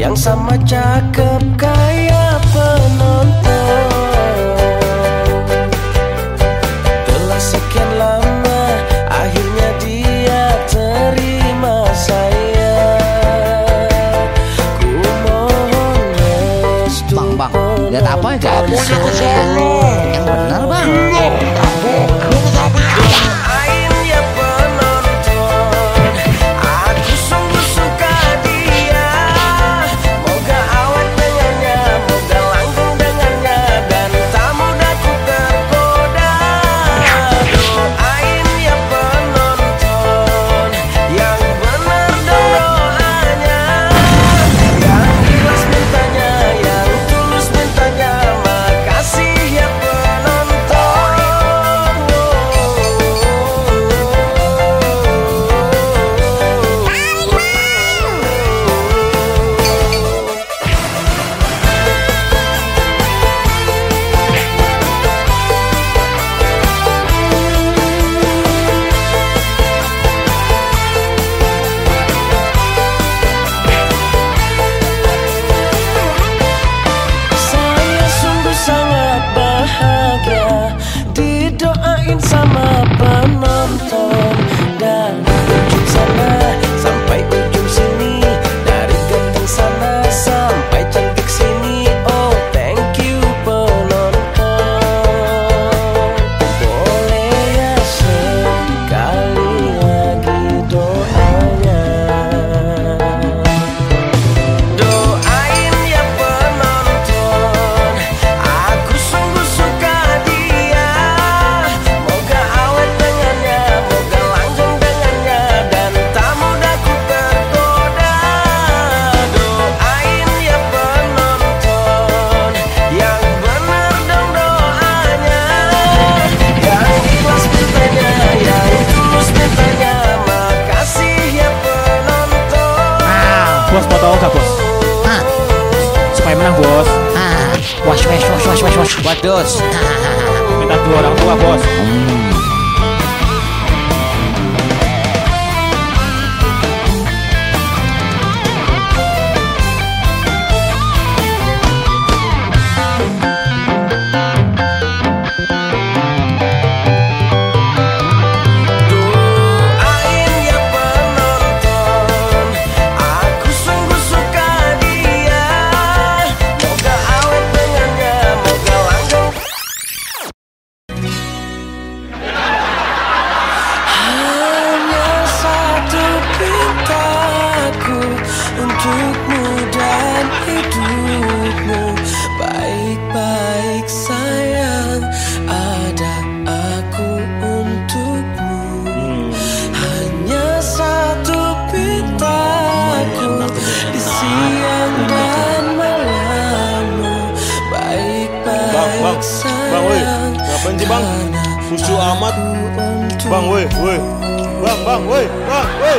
yang sama cakep kayak penonton. Telah sekian lama akhirnya dia terima saya. Ku mohon restu bang bang lihat apa ya? aja yang benar bang. Iya. na voz. Ah, wash, wash, wash, wash, wash, wash. What does? Metadora, uma voz. Hum. Benci bang. Susu amat Bang woi woi. Bang bang woi Bang woi.